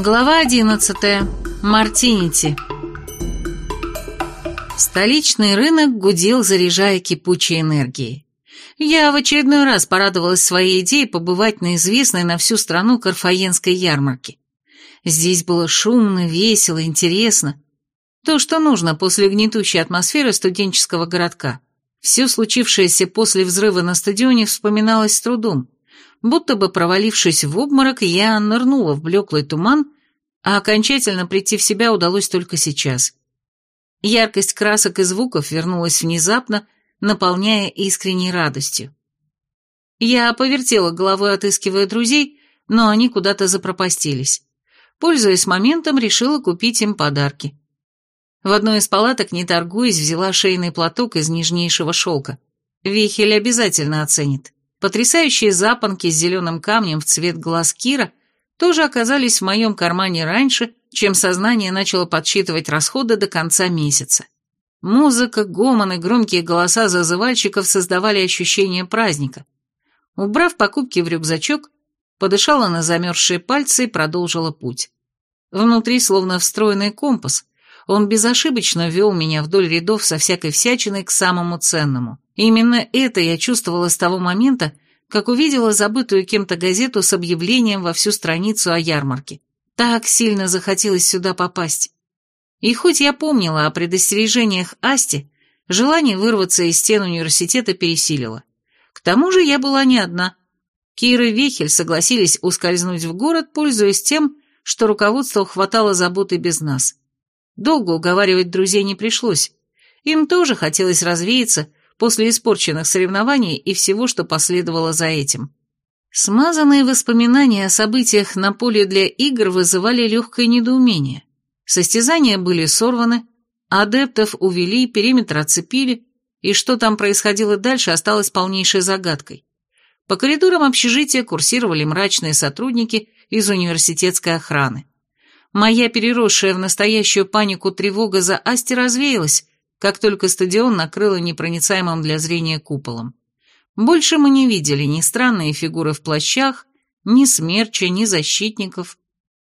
Глава 11. Мартинити. Столичный рынок гудел, заряжая кипучей энергией. Я в очередной раз порадовалась своей идее побывать на известной на всю страну Карфаенской ярмарке. Здесь было шумно, весело, интересно. То, что нужно после гнетущей атмосферы студенческого городка. Все случившееся после взрыва на стадионе вспоминалось с трудом. Будто бы провалившись в обморок, я нырнула в блеклый туман, а окончательно прийти в себя удалось только сейчас. Яркость красок и звуков вернулась внезапно, наполняя искренней радостью. Я повертела головой, отыскивая друзей, но они куда-то запропастились. Пользуясь моментом, решила купить им подарки. В одной из палаток, не торгуясь, взяла шейный платок из нежнейшего шелка. Вихель обязательно оценит. Потрясающие запонки с зеленым камнем в цвет глаз Кира тоже оказались в моем кармане раньше, чем сознание начало подсчитывать расходы до конца месяца. Музыка, гомон и громкие голоса зазывальщиков создавали ощущение праздника. Убрав покупки в рюкзачок, подышала на замерзшие пальцы и продолжила путь. Внутри словно встроенный компас, он безошибочно вел меня вдоль рядов со всякой всячиной к самому ценному. Именно это я чувствовала с того момента, как увидела забытую кем-то газету с объявлением во всю страницу о ярмарке. Так сильно захотелось сюда попасть. И хоть я помнила о предостережениях Асти, желание вырваться из стен университета пересилило. К тому же я была не одна. Кира и Вехель согласились ускользнуть в город, пользуясь тем, что руководство хватало заботы без нас. Долго уговаривать друзей не пришлось. Им тоже хотелось развеяться после испорченных соревнований и всего, что последовало за этим. Смазанные воспоминания о событиях на поле для игр вызывали легкое недоумение. Состязания были сорваны, адептов увели, периметр оцепили, и что там происходило дальше, осталось полнейшей загадкой. По коридорам общежития курсировали мрачные сотрудники из университетской охраны. Моя переросшая в настоящую панику тревога за Асти развеялась, как только стадион накрыло непроницаемым для зрения куполом. Больше мы не видели ни странные фигуры в плащах, ни смерча, ни защитников.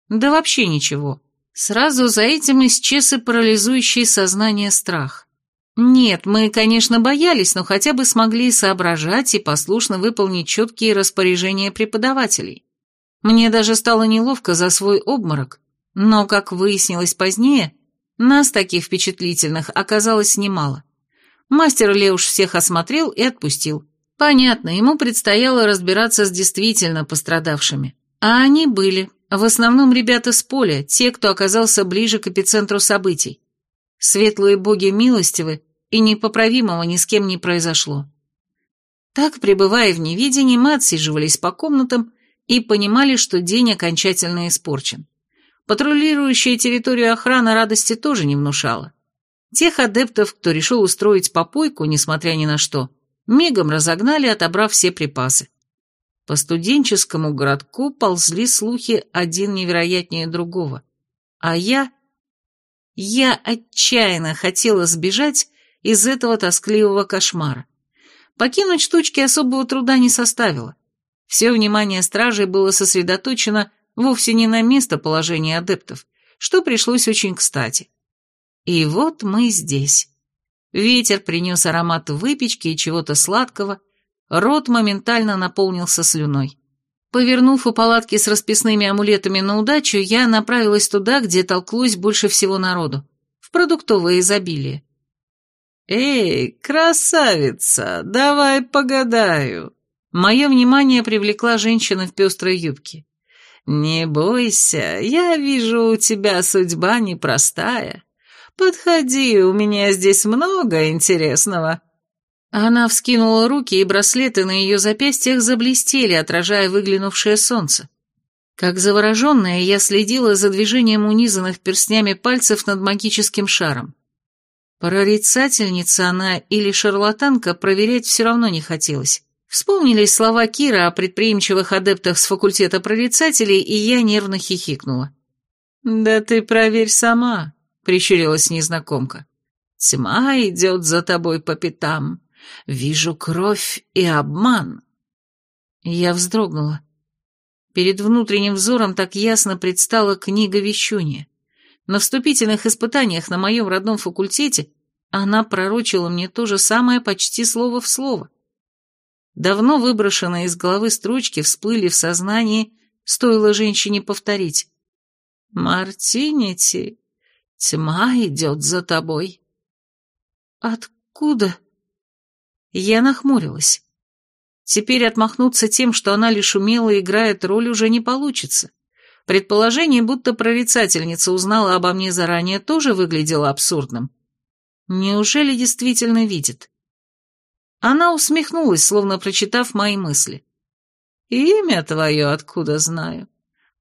Да вообще ничего. Сразу за этим исчез и парализующий сознание страх. Нет, мы, конечно, боялись, но хотя бы смогли соображать и послушно выполнить четкие распоряжения преподавателей. Мне даже стало неловко за свой обморок, но, как выяснилось позднее, нас таких впечатлительных оказалось немало. Мастер Леуш всех осмотрел и отпустил. Понятно, ему предстояло разбираться с действительно пострадавшими. А они были, в основном ребята с поля, те, кто оказался ближе к эпицентру событий. Светлые боги милостивы, и непоправимого ни с кем не произошло. Так, пребывая в невидении, мы отсиживались по комнатам и понимали, что день окончательно испорчен. Патрулирующая территорию охрана радости тоже не внушала. Тех адептов, кто решил устроить попойку, несмотря ни на что, мигом разогнали, отобрав все припасы. По студенческому городку ползли слухи один невероятнее другого. А я... Я отчаянно хотела сбежать из этого тоскливого кошмара. Покинуть штучки особого труда не составило. Все внимание стражей было сосредоточено вовсе не на местоположение адептов, что пришлось очень кстати. И вот мы здесь. Ветер принес аромат выпечки и чего-то сладкого, рот моментально наполнился слюной. Повернув у палатки с расписными амулетами на удачу, я направилась туда, где толклось больше всего народу, в продуктовое изобилие. «Эй, красавица, давай погадаю!» Мое внимание привлекла женщина в пестрой юбке. «Не бойся, я вижу, у тебя судьба непростая. Подходи, у меня здесь много интересного». Она вскинула руки, и браслеты на ее запястьях заблестели, отражая выглянувшее солнце. Как завороженная, я следила за движением унизанных перстнями пальцев над магическим шаром. Прорицательница она или шарлатанка проверять все равно не хотелось. Вспомнились слова Кира о предприимчивых адептах с факультета прорицателей, и я нервно хихикнула. «Да ты проверь сама», — прищурилась незнакомка. «Тьма идет за тобой по пятам. Вижу кровь и обман». Я вздрогнула. Перед внутренним взором так ясно предстала книга вещуния. На вступительных испытаниях на моем родном факультете она пророчила мне то же самое почти слово в слово. Давно выброшенные из головы строчки всплыли в сознании, стоило женщине повторить. «Мартинити, тьма идет за тобой». «Откуда?» Я нахмурилась. Теперь отмахнуться тем, что она лишь умело играет роль, уже не получится. Предположение, будто прорицательница узнала обо мне заранее, тоже выглядело абсурдным. Неужели действительно видит? Она усмехнулась, словно прочитав мои мысли. «Имя твое откуда знаю?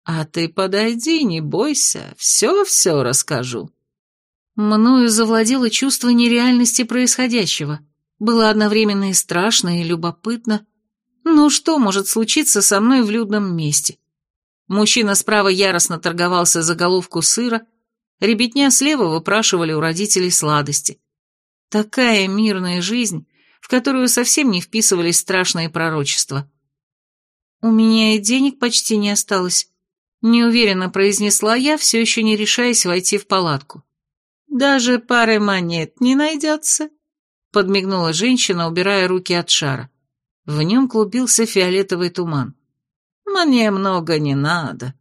А ты подойди, не бойся, все-все расскажу». Мною завладело чувство нереальности происходящего. Было одновременно и страшно, и любопытно. Ну что может случиться со мной в людном месте? Мужчина справа яростно торговался за головку сыра, ребятня слева выпрашивали у родителей сладости. Такая мирная жизнь, которую совсем не вписывались страшные пророчества. «У меня и денег почти не осталось», — неуверенно произнесла я, все еще не решаясь войти в палатку. «Даже пары монет не найдется?» — подмигнула женщина, убирая руки от шара. В нем клубился фиолетовый туман. «Мне много не надо».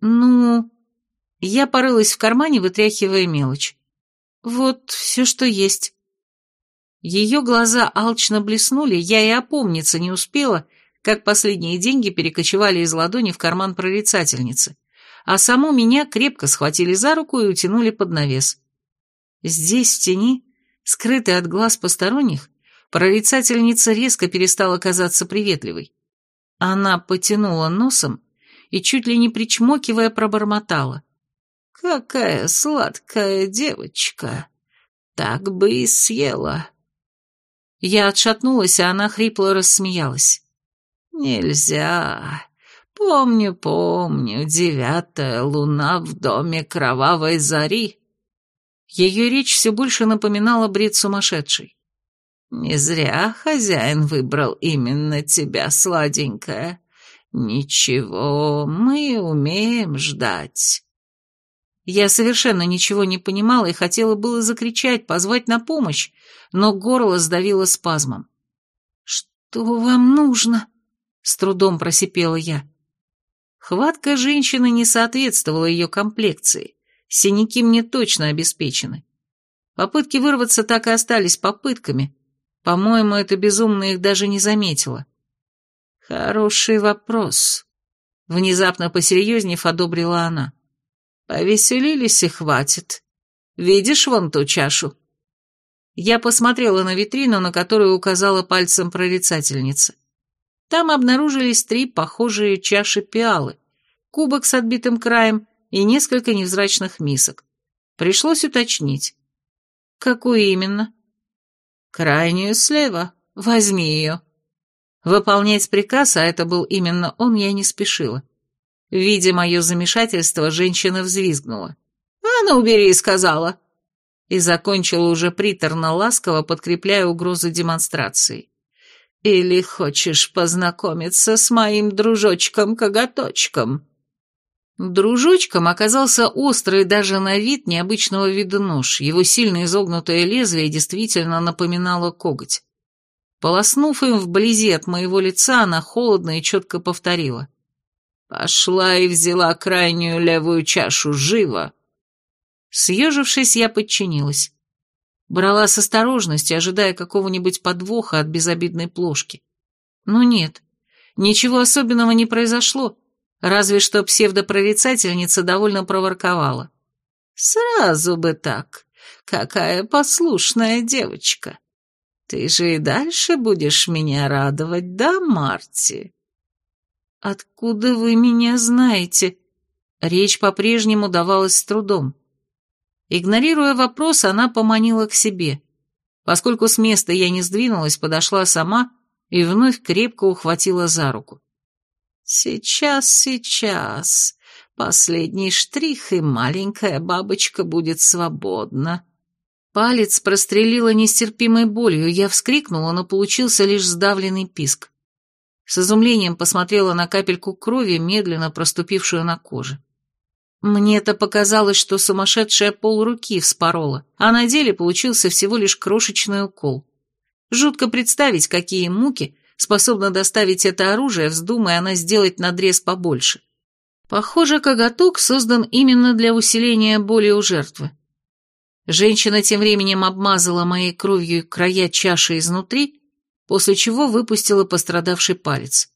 «Ну...» Я порылась в кармане, вытряхивая мелочь. «Вот все, что есть». Ее глаза алчно блеснули, я и опомниться не успела, как последние деньги перекочевали из ладони в карман прорицательницы, а саму меня крепко схватили за руку и утянули под навес. Здесь, в тени, скрытой от глаз посторонних, прорицательница резко перестала казаться приветливой. Она потянула носом и, чуть ли не причмокивая, пробормотала. «Какая сладкая девочка! Так бы и съела!» Я отшатнулась, а она хрипло рассмеялась. «Нельзя. Помню, помню, девятая луна в доме кровавой зари». Ее речь все больше напоминала бред сумасшедшей. Не зря хозяин выбрал именно тебя, сладенькая. Ничего, мы умеем ждать. Я совершенно ничего не понимала и хотела было закричать, позвать на помощь, но горло сдавило спазмом. «Что вам нужно?» — с трудом просипела я. Хватка женщины не соответствовала ее комплекции. Синяки мне точно обеспечены. Попытки вырваться так и остались попытками, по-моему, эта безумная их даже не заметила. Хороший вопрос. Внезапно посерьезнев одобрила она. Повеселились и хватит. Видишь вон ту чашу? Я посмотрела на витрину, на которую указала пальцем прорицательница. Там обнаружились три похожие чаши пиалы, кубок с отбитым краем и несколько невзрачных мисок. Пришлось уточнить. Какую именно? «Крайнюю слева. Возьми ее». Выполнять приказ, а это был именно он, я не спешила. Видя мое замешательство, женщина взвизгнула. «А ну, убери!» — сказала. И закончила уже приторно-ласково, подкрепляя угрозы демонстрации. «Или хочешь познакомиться с моим дружочком-коготочком?» Дружочком оказался острый даже на вид необычного вида нож, его сильно изогнутое лезвие действительно напоминало коготь. Полоснув им вблизи от моего лица, она холодно и четко повторила. «Пошла и взяла крайнюю левую чашу, живо!» Съежившись, я подчинилась. Брала с осторожностью, ожидая какого-нибудь подвоха от безобидной плошки. Но нет, ничего особенного не произошло, Разве что псевдопрорицательница довольно проворковала. «Сразу бы так. Какая послушная девочка. Ты же и дальше будешь меня радовать, да, Марти?» «Откуда вы меня знаете?» Речь по-прежнему давалась с трудом. Игнорируя вопрос, она поманила к себе. Поскольку с места я не сдвинулась, подошла сама и вновь крепко ухватила за руку. «Сейчас, сейчас. Последний штрих, и маленькая бабочка будет свободна». Палец прострелила нестерпимой болью, я вскрикнула, но получился лишь сдавленный писк. С изумлением посмотрела на капельку крови, медленно проступившую на коже. Мне-то показалось, что сумасшедшая пол руки вспорола, а на деле получился всего лишь крошечный укол. Жутко представить, какие муки способно доставить это оружие, вздумая она сделать надрез побольше. Похоже, коготок создан именно для усиления боли у жертвы. Женщина тем временем обмазала моей кровью края чаши изнутри, после чего выпустила пострадавший палец.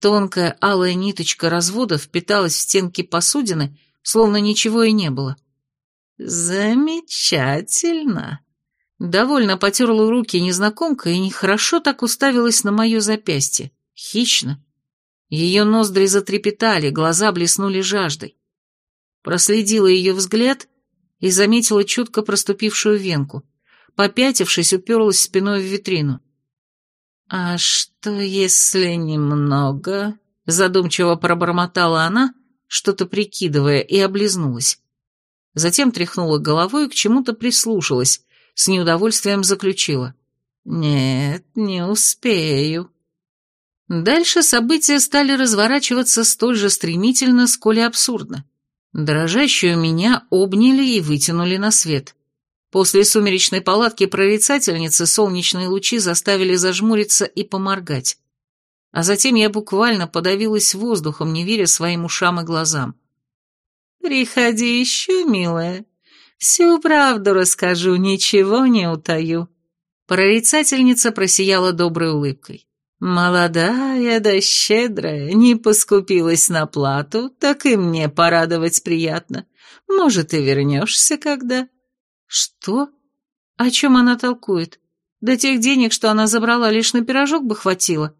Тонкая алая ниточка развода впиталась в стенки посудины, словно ничего и не было. «Замечательно!» Довольно потерла руки незнакомка и нехорошо так уставилась на мое запястье. Хищно. Ее ноздри затрепетали, глаза блеснули жаждой. Проследила ее взгляд и заметила чутко проступившую венку. Попятившись, уперлась спиной в витрину. «А что, если немного...» Задумчиво пробормотала она, что-то прикидывая, и облизнулась. Затем тряхнула головой и к чему-то прислушалась, с неудовольствием заключила. «Нет, не успею». Дальше события стали разворачиваться столь же стремительно, сколь и абсурдно. Дрожащую меня обняли и вытянули на свет. После сумеречной палатки прорицательницы солнечные лучи заставили зажмуриться и поморгать. А затем я буквально подавилась воздухом, не веря своим ушам и глазам. «Приходи еще, милая. Всю правду расскажу, ничего не утаю». Прорицательница просияла доброй улыбкой. Молодая да щедрая, не поскупилась на плату, так и мне порадовать приятно. Может, и вернешься когда. Что? О чем она толкует? До тех денег, что она забрала, лишь на пирожок бы хватило.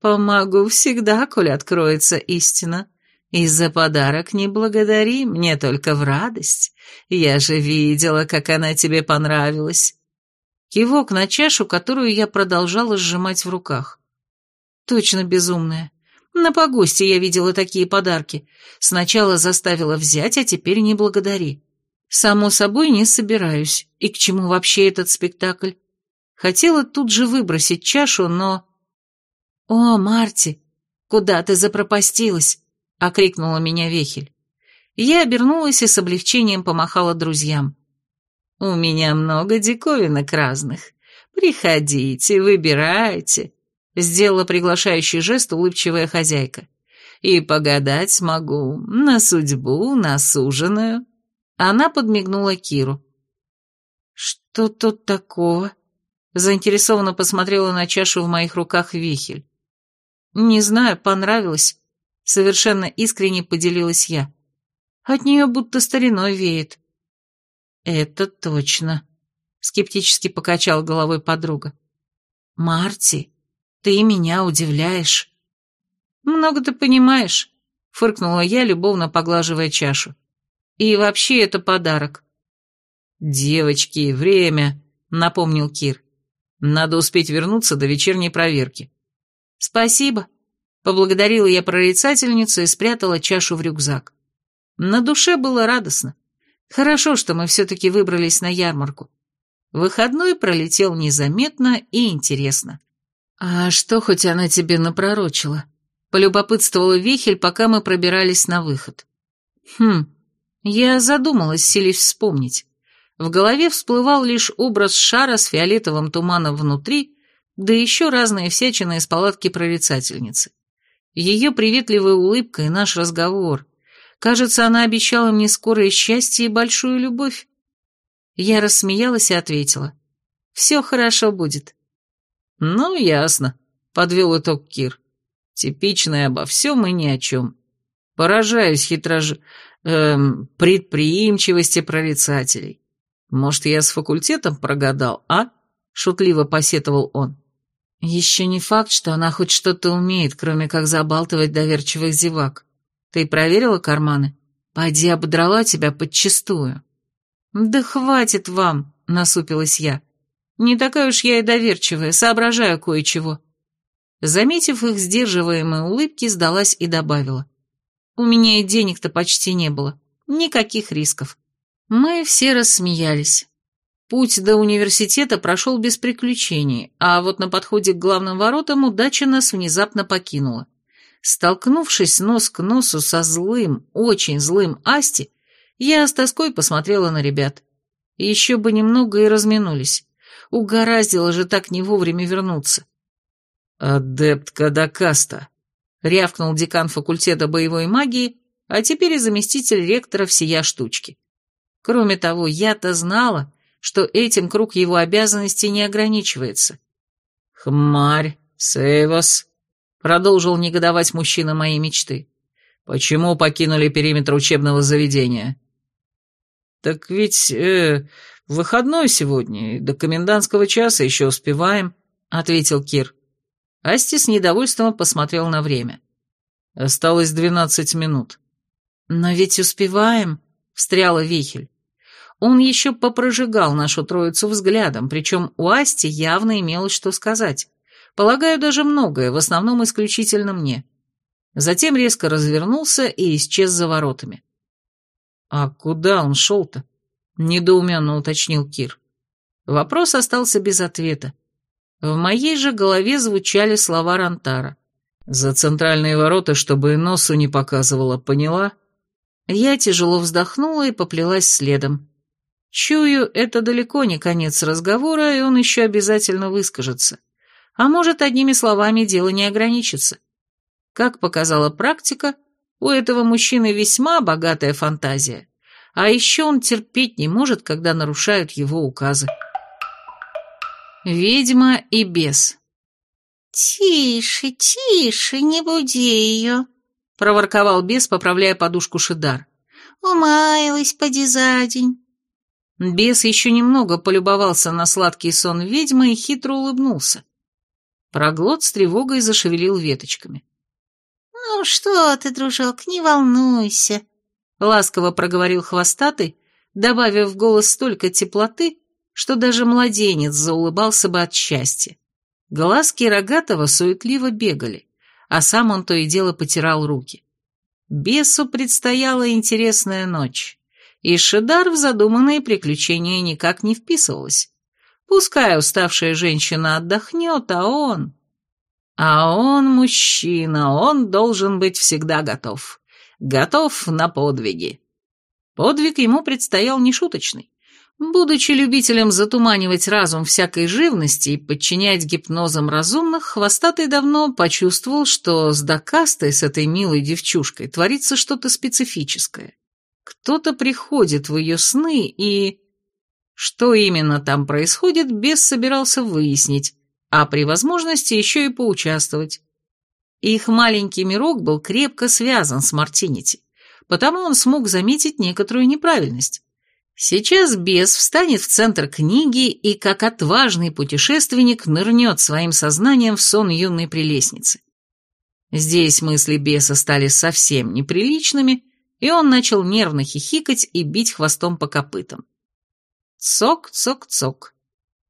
Помогу всегда, коль откроется истина. И за подарок не благодари, мне только в радость. Я же видела, как она тебе понравилась. Кивок на чашу, которую я продолжала сжимать в руках. Точно безумная. На погосте я видела такие подарки. Сначала заставила взять, а теперь не благодари. Само собой, не собираюсь. И к чему вообще этот спектакль? Хотела тут же выбросить чашу, но... «О, Марти, куда ты запропастилась?» — окрикнула меня Вехель. Я обернулась и с облегчением помахала друзьям. У меня много диковинок разных. Приходите, выбирайте», — сделала приглашающий жест улыбчивая хозяйка. «И погадать могу на судьбу, на суженую». Она подмигнула Киру. «Что тут такого?» Заинтересованно посмотрела на чашу в моих руках вихель. «Не знаю, понравилось». Совершенно искренне поделилась я. От нее будто стариной веет. «Это точно», — скептически покачал головой подруга. «Марти, ты меня удивляешь». «Много ты понимаешь», — фыркнула я, любовно поглаживая чашу. «И вообще это подарок». «Девочки, время», — напомнил Кир. «Надо успеть вернуться до вечерней проверки». «Спасибо», — поблагодарила я прорицательницу и спрятала чашу в рюкзак. На душе было радостно. Хорошо, что мы все-таки выбрались на ярмарку. Выходной пролетел незаметно и интересно. «А что хоть она тебе напророчила?» Полюбопытствовала Вихель, пока мы пробирались на выход. «Хм, я задумалась, селись вспомнить. В голове всплывал лишь образ шара с фиолетовым туманом внутри, да еще разные всячины из палатки прорицательницы. Ее приветливая улыбка и наш разговор, Кажется, она обещала мне скорое счастье и большую любовь. Я рассмеялась и ответила. «Все хорошо будет». «Ну, ясно», — подвел итог Кир. «Типичная обо всем и ни о чем. Поражаюсь хитрож... Эм, предприимчивости прорицателей. Может, я с факультетом прогадал, а?» — шутливо посетовал он. «Еще не факт, что она хоть что-то умеет, кроме как забалтывать доверчивых зевак», ты проверила карманы? Пойди ободрала тебя подчистую. Да хватит вам, насупилась я. Не такая уж я и доверчивая, соображаю кое-чего. Заметив их сдерживаемые улыбки, сдалась и добавила. У меня и денег-то почти не было. Никаких рисков. Мы все рассмеялись. Путь до университета прошел без приключений, а вот на подходе к главным воротам удача нас внезапно покинула. Столкнувшись нос к носу со злым, очень злым Асти, я с тоской посмотрела на ребят. Еще бы немного и разминулись. Угораздило же так не вовремя вернуться. «Адепт Кадакаста», — рявкнул декан факультета боевой магии, а теперь и заместитель ректора всея штучки. Кроме того, я-то знала, что этим круг его обязанностей не ограничивается. «Хмарь, Сейвас», — продолжил негодовать мужчина моей мечты. «Почему покинули периметр учебного заведения?» «Так ведь, э, выходной сегодня, до комендантского часа еще успеваем», — ответил Кир. Асти с недовольством посмотрел на время. «Осталось двенадцать минут». «Но ведь успеваем», — встряла Вихель. Он еще попрожигал нашу троицу взглядом, причем у Асти явно имелось что сказать. Полагаю, даже многое, в основном исключительно мне. Затем резко развернулся и исчез за воротами. «А куда он шел-то?» — недоуменно уточнил Кир. Вопрос остался без ответа. В моей же голове звучали слова Рантара. «За центральные ворота, чтобы носу не показывала, поняла?» Я тяжело вздохнула и поплелась следом. Чую, это далеко не конец разговора, и он еще обязательно выскажется. А может, одними словами дело не ограничится. Как показала практика, у этого мужчины весьма богатая фантазия. А еще он терпеть не может, когда нарушают его указы. Ведьма и бес. «Тише, тише, не буди ее», — проворковал бес, поправляя подушку Шидар. «Умаялась поди за день». Бес еще немного полюбовался на сладкий сон ведьмы и хитро улыбнулся. Проглот с тревогой зашевелил веточками. «Ну что ты, дружок, не волнуйся», — ласково проговорил хвостатый, добавив в голос столько теплоты, что даже младенец заулыбался бы от счастья. Глазки рогатого суетливо бегали, а сам он то и дело потирал руки. Бесу предстояла интересная ночь и Шидар в задуманные приключения никак не вписывалась. Пускай уставшая женщина отдохнет, а он... А он мужчина, он должен быть всегда готов. Готов на подвиги. Подвиг ему предстоял нешуточный. Будучи любителем затуманивать разум всякой живности и подчинять гипнозам разумных, Хвостатый давно почувствовал, что с Дакастой, с этой милой девчушкой, творится что-то специфическое. Кто-то приходит в ее сны и... Что именно там происходит, бес собирался выяснить, а при возможности еще и поучаствовать. Их маленький мирок был крепко связан с Мартинити, потому он смог заметить некоторую неправильность. Сейчас бес встанет в центр книги и, как отважный путешественник, нырнет своим сознанием в сон юной прелестницы. Здесь мысли беса стали совсем неприличными, и он начал нервно хихикать и бить хвостом по копытам. Цок-цок-цок.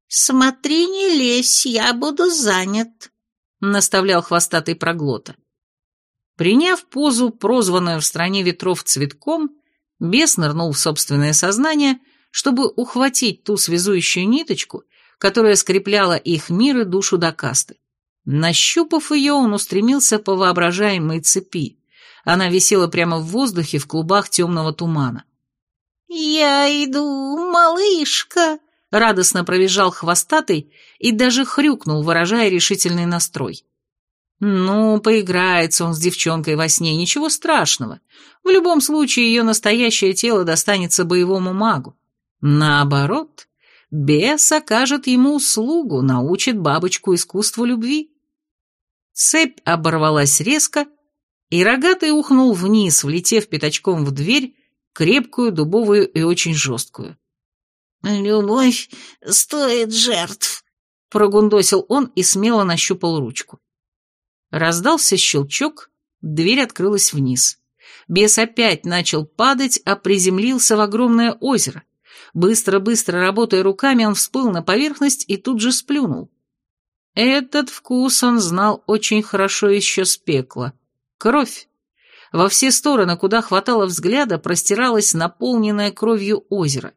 «Смотри, не лезь, я буду занят», — наставлял хвостатый проглота. Приняв позу, прозванную в стране ветров цветком, бес нырнул в собственное сознание, чтобы ухватить ту связующую ниточку, которая скрепляла их мир и душу до касты. Нащупав ее, он устремился по воображаемой цепи, она висела прямо в воздухе в клубах темного тумана. «Я иду, малышка!» Радостно провизжал хвостатый и даже хрюкнул, выражая решительный настрой. Ну, поиграется он с девчонкой во сне, ничего страшного. В любом случае, ее настоящее тело достанется боевому магу. Наоборот, бес окажет ему услугу, научит бабочку искусству любви. Цепь оборвалась резко, и рогатый ухнул вниз, влетев пятачком в дверь, крепкую, дубовую и очень жесткую. «Любовь стоит жертв», — прогундосил он и смело нащупал ручку. Раздался щелчок, дверь открылась вниз. Бес опять начал падать, а приземлился в огромное озеро. Быстро-быстро работая руками, он всплыл на поверхность и тут же сплюнул. Этот вкус он знал очень хорошо еще с пекла — Кровь. Во все стороны, куда хватало взгляда, простиралось наполненное кровью озеро,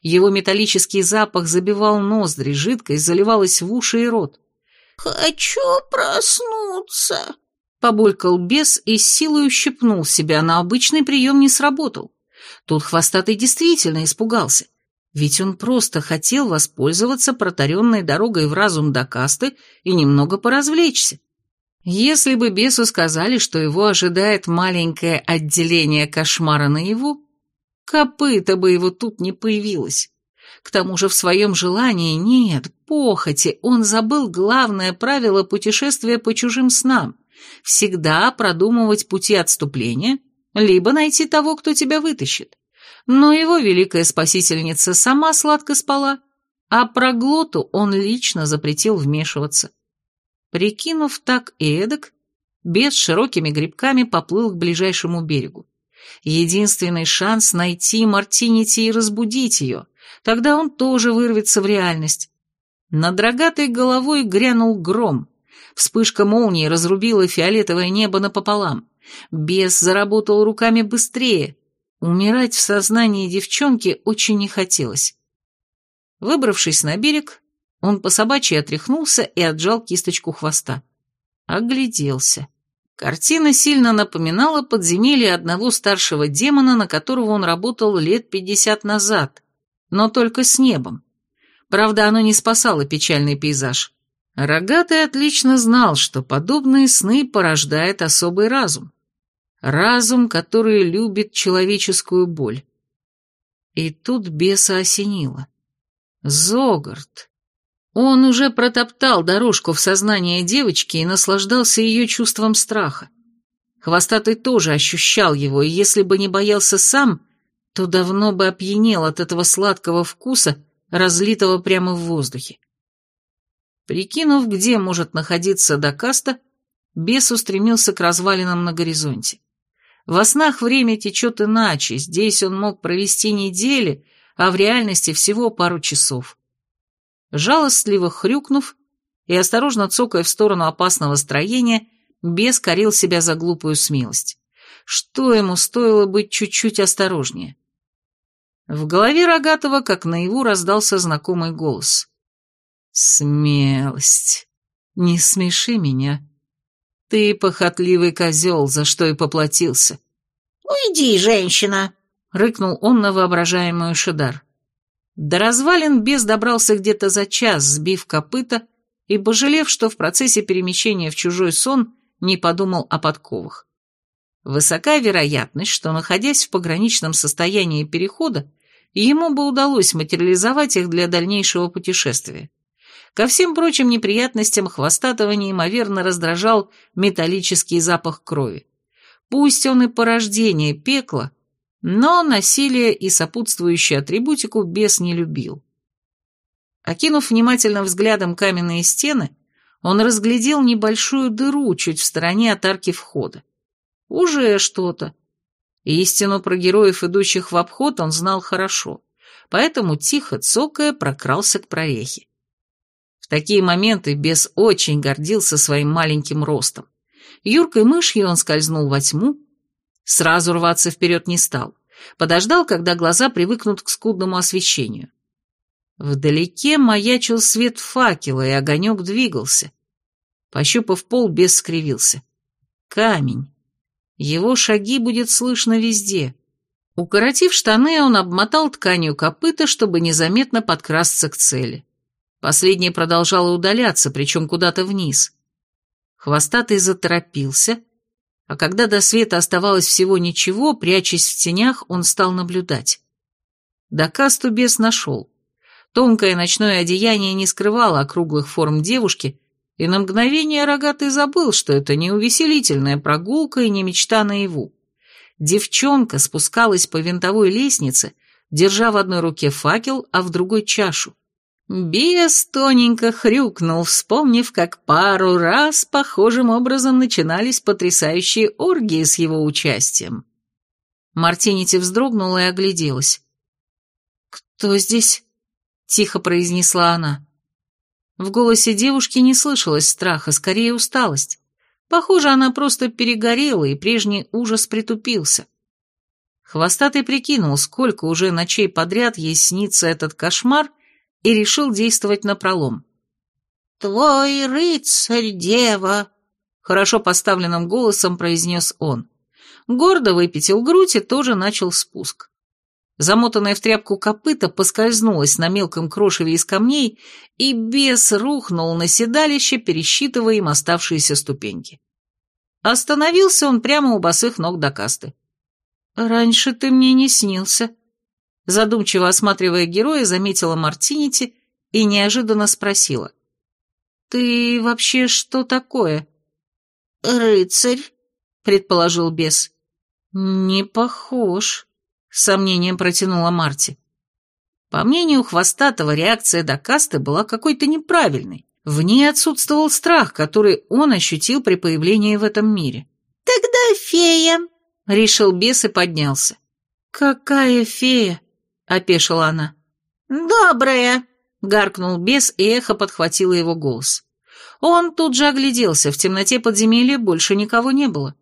Его металлический запах забивал ноздри, жидкость заливалась в уши и рот. «Хочу проснуться», — побулькал бес и силой ущипнул себя, но обычный прием не сработал. Тут хвостатый действительно испугался, ведь он просто хотел воспользоваться протаренной дорогой в разум до касты и немного поразвлечься. Если бы бесу сказали, что его ожидает маленькое отделение кошмара наяву, копыта бы его тут не появилось. К тому же в своем желании нет, похоти, он забыл главное правило путешествия по чужим снам – всегда продумывать пути отступления, либо найти того, кто тебя вытащит. Но его великая спасительница сама сладко спала, а про глоту он лично запретил вмешиваться. Прикинув так и эдак, бес широкими грибками поплыл к ближайшему берегу. Единственный шанс найти Мартинити и разбудить ее, тогда он тоже вырвется в реальность. Над рогатой головой грянул гром. Вспышка молнии разрубила фиолетовое небо напополам. Бес заработал руками быстрее. Умирать в сознании девчонки очень не хотелось. Выбравшись на берег, он по собачьи отряхнулся и отжал кисточку хвоста. Огляделся. Картина сильно напоминала подземелье одного старшего демона, на которого он работал лет пятьдесят назад, но только с небом. Правда, оно не спасало печальный пейзаж. Рогатый отлично знал, что подобные сны порождает особый разум. Разум, который любит человеческую боль. И тут беса осенило. Зогард. Он уже протоптал дорожку в сознание девочки и наслаждался ее чувством страха. Хвостатый тоже ощущал его, и если бы не боялся сам, то давно бы опьянел от этого сладкого вкуса, разлитого прямо в воздухе. Прикинув, где может находиться Дакаста, бес устремился к развалинам на горизонте. Во снах время течет иначе, здесь он мог провести недели, а в реальности всего пару часов. Жалостливо хрюкнув и осторожно цокая в сторону опасного строения, бес корил себя за глупую смелость. Что ему стоило быть чуть-чуть осторожнее? В голове Рогатого, как наяву, раздался знакомый голос. «Смелость! Не смеши меня. Ты похотливый козел, за что и поплатился». «Уйди, женщина!» — рыкнул он на воображаемую Шидар. До развалин бес добрался где-то за час, сбив копыта и пожалев, что в процессе перемещения в чужой сон не подумал о подковах. Высока вероятность, что, находясь в пограничном состоянии перехода, ему бы удалось материализовать их для дальнейшего путешествия. Ко всем прочим неприятностям хвостатого неимоверно раздражал металлический запах крови. Пусть он и порождение пекла, но насилие и сопутствующую атрибутику бес не любил. Окинув внимательно взглядом каменные стены, он разглядел небольшую дыру чуть в стороне от арки входа. Уже что-то. Истину про героев, идущих в обход, он знал хорошо, поэтому тихо цокая прокрался к прорехе. В такие моменты бес очень гордился своим маленьким ростом. Юркой мышью он скользнул во тьму, Сразу рваться вперед не стал. Подождал, когда глаза привыкнут к скудному освещению. Вдалеке маячил свет факела, и огонек двигался. Пощупав пол, бес скривился. Камень. Его шаги будет слышно везде. Укоротив штаны, он обмотал тканью копыта, чтобы незаметно подкрасться к цели. Последняя продолжала удаляться, причем куда-то вниз. Хвостатый заторопился, а когда до света оставалось всего ничего, прячась в тенях, он стал наблюдать. Дакасту бес нашел. Тонкое ночное одеяние не скрывало округлых форм девушки, и на мгновение рогатый забыл, что это не увеселительная прогулка и не мечта наяву. Девчонка спускалась по винтовой лестнице, держа в одной руке факел, а в другой чашу. Бес тоненько хрюкнул, вспомнив, как пару раз похожим образом начинались потрясающие оргии с его участием. Мартинити вздрогнула и огляделась. «Кто здесь?» — тихо произнесла она. В голосе девушки не слышалось страха, скорее усталость. Похоже, она просто перегорела, и прежний ужас притупился. Хвостатый прикинул, сколько уже ночей подряд ей снится этот кошмар, и решил действовать напролом. «Твой рыцарь, дева!» — хорошо поставленным голосом произнес он. Гордо выпятил грудь и тоже начал спуск. Замотанная в тряпку копыта поскользнулась на мелком крошеве из камней, и бес рухнул на седалище, пересчитывая им оставшиеся ступеньки. Остановился он прямо у босых ног Дакасты. «Раньше ты мне не снился», — задумчиво осматривая героя, заметила Мартинити и неожиданно спросила. «Ты вообще что такое?» «Рыцарь», — предположил бес. «Не похож», с сомнением протянула Марти. По мнению Хвостатого, реакция Дакасты была какой-то неправильной. В ней отсутствовал страх, который он ощутил при появлении в этом мире. «Тогда фея», — решил бес и поднялся. «Какая фея?» — опешила она. «Добрая», — гаркнул бес, и эхо подхватило его голос. Он тут же огляделся, в темноте подземелья больше никого не было.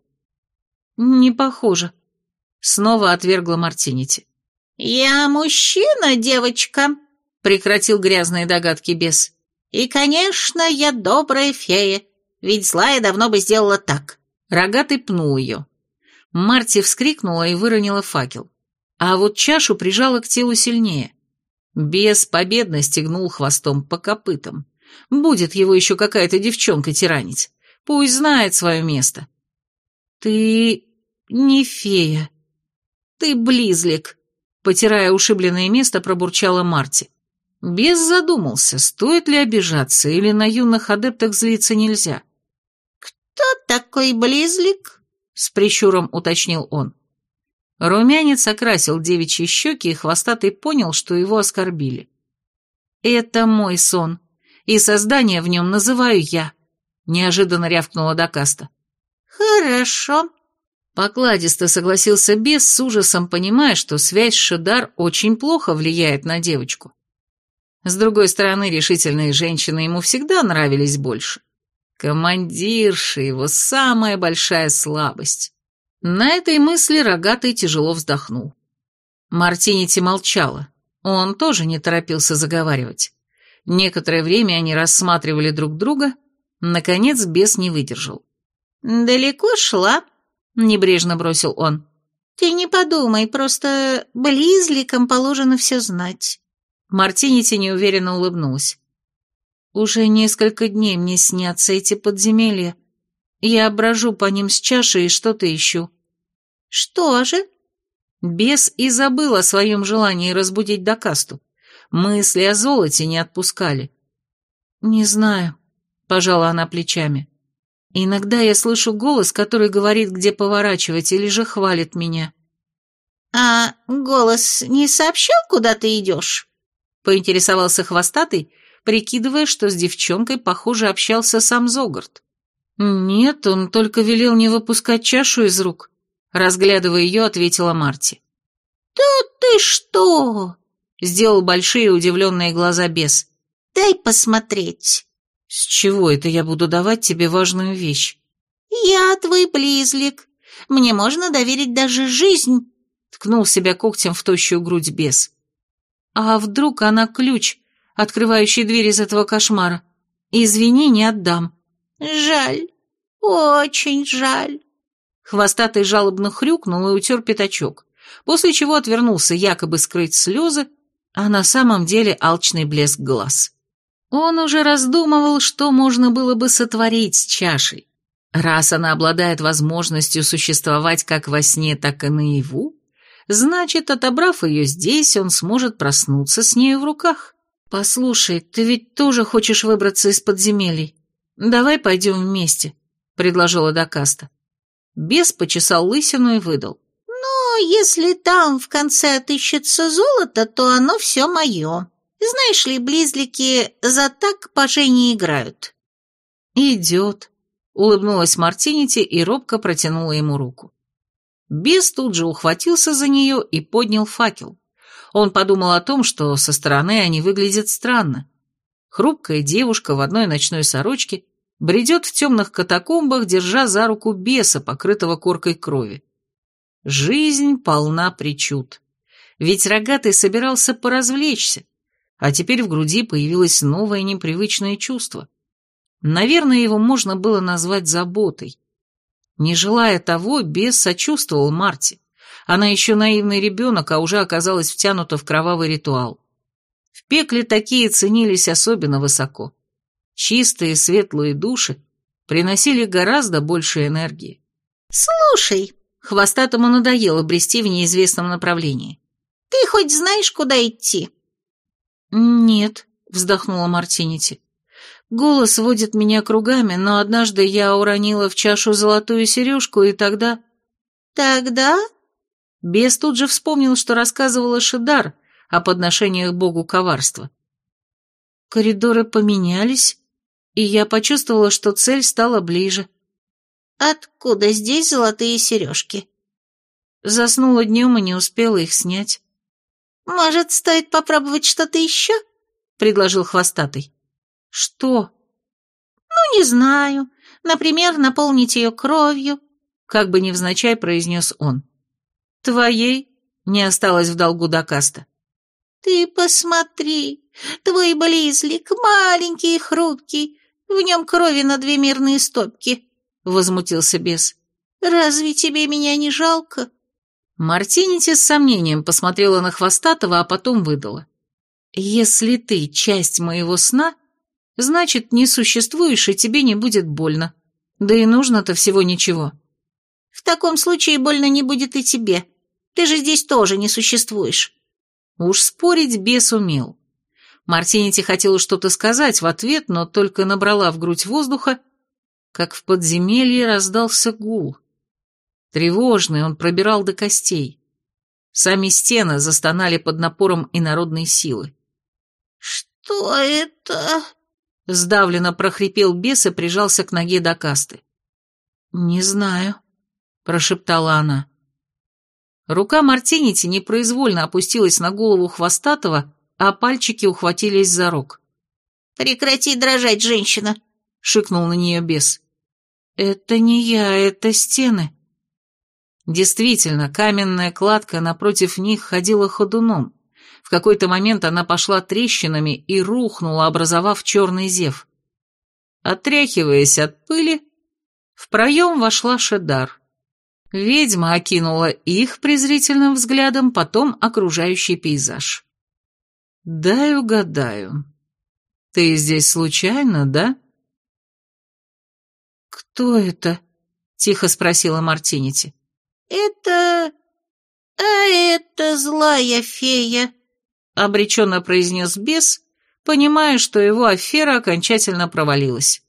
«Не похоже», Снова отвергла Мартинити. «Я мужчина, девочка», — прекратил грязные догадки бес. «И, конечно, я добрая фея, ведь злая давно бы сделала так». Рогатый пнул ее. Марти вскрикнула и выронила факел. А вот чашу прижала к телу сильнее. Бес победно стегнул хвостом по копытам. Будет его еще какая-то девчонка тиранить. Пусть знает свое место. «Ты не фея», «Ты близлик», — потирая ушибленное место, пробурчала Марти. Без задумался, стоит ли обижаться, или на юных адептах злиться нельзя. «Кто такой близлик?» — с прищуром уточнил он. Румянец окрасил девичьи щеки, и хвостатый понял, что его оскорбили. «Это мой сон, и создание в нем называю я», — неожиданно рявкнула Дакаста. «Хорошо», Покладисто согласился бес с ужасом, понимая, что связь Шидар очень плохо влияет на девочку. С другой стороны, решительные женщины ему всегда нравились больше. Командирша его самая большая слабость. На этой мысли рогатый тяжело вздохнул. Мартинити молчала. Он тоже не торопился заговаривать. Некоторое время они рассматривали друг друга. Наконец бес не выдержал. «Далеко шла?» — небрежно бросил он. «Ты не подумай, просто близликам положено все знать». Мартинити неуверенно улыбнулась. «Уже несколько дней мне снятся эти подземелья. Я брожу по ним с чашей и что-то ищу». «Что же?» Бес и забыл о своем желании разбудить Дакасту. Мысли о золоте не отпускали. «Не знаю», — пожала она плечами. Иногда я слышу голос, который говорит, где поворачивать, или же хвалит меня. «А голос не сообщил, куда ты идешь?» — поинтересовался хвостатый, прикидывая, что с девчонкой, похоже, общался сам Зогард. «Нет, он только велел не выпускать чашу из рук», — разглядывая ее, ответила Марти. «Да ты что?» — сделал большие удивленные глаза бес. «Дай посмотреть». «С чего это я буду давать тебе важную вещь?» «Я твой близлик. Мне можно доверить даже жизнь», — ткнул себя когтем в тощую грудь бес. «А вдруг она ключ, открывающий дверь из этого кошмара? Извини, не отдам». «Жаль, очень жаль». Хвостатый жалобно хрюкнул и утер пятачок, после чего отвернулся якобы скрыть слезы, а на самом деле алчный блеск глаз. Он уже раздумывал, что можно было бы сотворить с чашей. Раз она обладает возможностью существовать как во сне, так и наяву, значит, отобрав ее здесь, он сможет проснуться с нею в руках. «Послушай, ты ведь тоже хочешь выбраться из подземелий? Давай пойдем вместе», — предложила Дакаста. Бес почесал лысину и выдал. «Ну, если там в конце отыщется золото, то оно все мое». Знаешь ли, близлики за так пажей не играют». «Идет», — улыбнулась Мартинити и робко протянула ему руку. Бес тут же ухватился за нее и поднял факел. Он подумал о том, что со стороны они выглядят странно. Хрупкая девушка в одной ночной сорочке бредет в темных катакомбах, держа за руку беса, покрытого коркой крови. Жизнь полна причуд. Ведь рогатый собирался поразвлечься, а теперь в груди появилось новое непривычное чувство. Наверное, его можно было назвать заботой. Не желая того, бес сочувствовал Марте. Она еще наивный ребенок, а уже оказалась втянута в кровавый ритуал. В пекле такие ценились особенно высоко. Чистые светлые души приносили гораздо больше энергии. «Слушай», — хвостатому надоело брести в неизвестном направлении, «ты хоть знаешь, куда идти?» «Нет», — вздохнула Мартинити. «Голос водит меня кругами, но однажды я уронила в чашу золотую сережку, и тогда...» «Тогда?» Бес тут же вспомнил, что рассказывала Шидар о подношениях богу коварства. Коридоры поменялись, и я почувствовала, что цель стала ближе. «Откуда здесь золотые сережки?» Заснула днем и не успела их снять. «Может, стоит попробовать что-то еще?» — предложил хвостатый. «Что?» «Ну, не знаю. Например, наполнить ее кровью», — как бы невзначай произнес он. «Твоей?» — не осталось в долгу Дакаста. «Ты посмотри, твой близлик маленький и хрупкий, в нем крови на две мирные стопки», — возмутился бес. «Разве тебе меня не жалко?» Мартинити с сомнением посмотрела на Хвостатого, а потом выдала. «Если ты часть моего сна, значит, не существуешь, и тебе не будет больно. Да и нужно-то всего ничего». «В таком случае больно не будет и тебе. Ты же здесь тоже не существуешь». Уж спорить бес умел. Мартинити хотела что-то сказать в ответ, но только набрала в грудь воздуха, как в подземелье раздался гул. Тревожный он пробирал до костей. Сами стены застонали под напором инородной силы. «Что это?» Сдавленно прохрипел бес и прижался к ноге до касты. «Не знаю», — прошептала она. Рука Мартинити непроизвольно опустилась на голову Хвостатого, а пальчики ухватились за рог. «Прекрати дрожать, женщина!» — шикнул на нее бес. «Это не я, это стены», Действительно, каменная кладка напротив них ходила ходуном. В какой-то момент она пошла трещинами и рухнула, образовав черный зев. Отряхиваясь от пыли, в проем вошла Шедар. Ведьма окинула их презрительным взглядом, потом окружающий пейзаж. «Дай угадаю. Ты здесь случайно, да?» «Кто это?» — тихо спросила Мартинити. «Это... а это злая фея», — обреченно произнес бес, понимая, что его афера окончательно провалилась.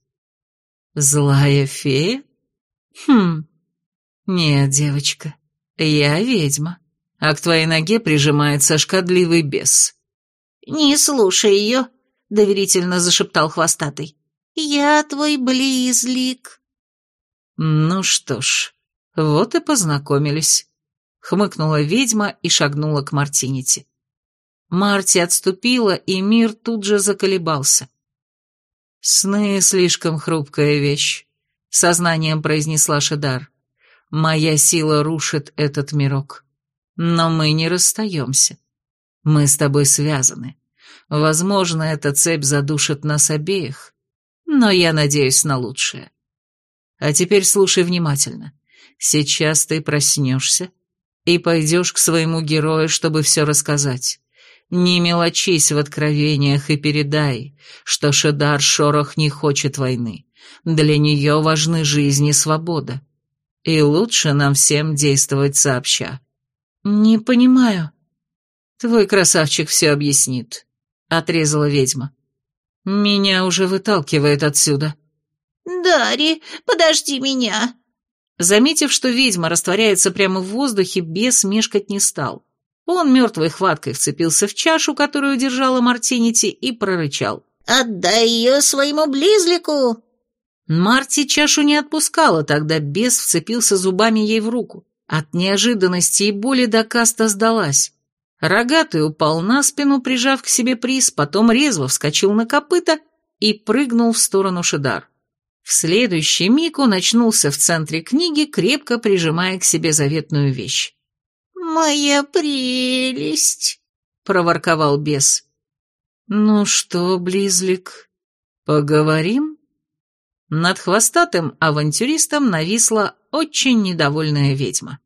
«Злая фея? Хм... Нет, девочка, я ведьма, а к твоей ноге прижимается шкодливый бес». «Не слушай ее», — доверительно зашептал хвостатый. «Я твой близлик». «Ну что ж, «Вот и познакомились», — хмыкнула ведьма и шагнула к Мартинити. Марти отступила, и мир тут же заколебался. «Сны — слишком хрупкая вещь», — сознанием произнесла Шедар. «Моя сила рушит этот мирок. Но мы не расстаемся. Мы с тобой связаны. Возможно, эта цепь задушит нас обеих, но я надеюсь на лучшее. А теперь слушай внимательно. Сейчас ты проснешься и пойдешь к своему герою, чтобы все рассказать. Не мелочись в откровениях и передай, что Шедар Шорох не хочет войны. Для нее важны жизнь и свобода. И лучше нам всем действовать сообща. Не понимаю. Твой красавчик все объяснит, — отрезала ведьма. Меня уже выталкивает отсюда. Дари, подожди меня, Заметив, что ведьма растворяется прямо в воздухе, бес мешкать не стал. Он мертвой хваткой вцепился в чашу, которую держала Мартинити, и прорычал. «Отдай ее своему близлику!» Марти чашу не отпускала, тогда бес вцепился зубами ей в руку. От неожиданности и боли до каста сдалась. Рогатый упал на спину, прижав к себе приз, потом резво вскочил на копыта и прыгнул в сторону Шидар. В следующий миг он очнулся в центре книги, крепко прижимая к себе заветную вещь. «Моя прелесть!» — проворковал бес. «Ну что, Близлик, поговорим?» Над хвостатым авантюристом нависла очень недовольная ведьма.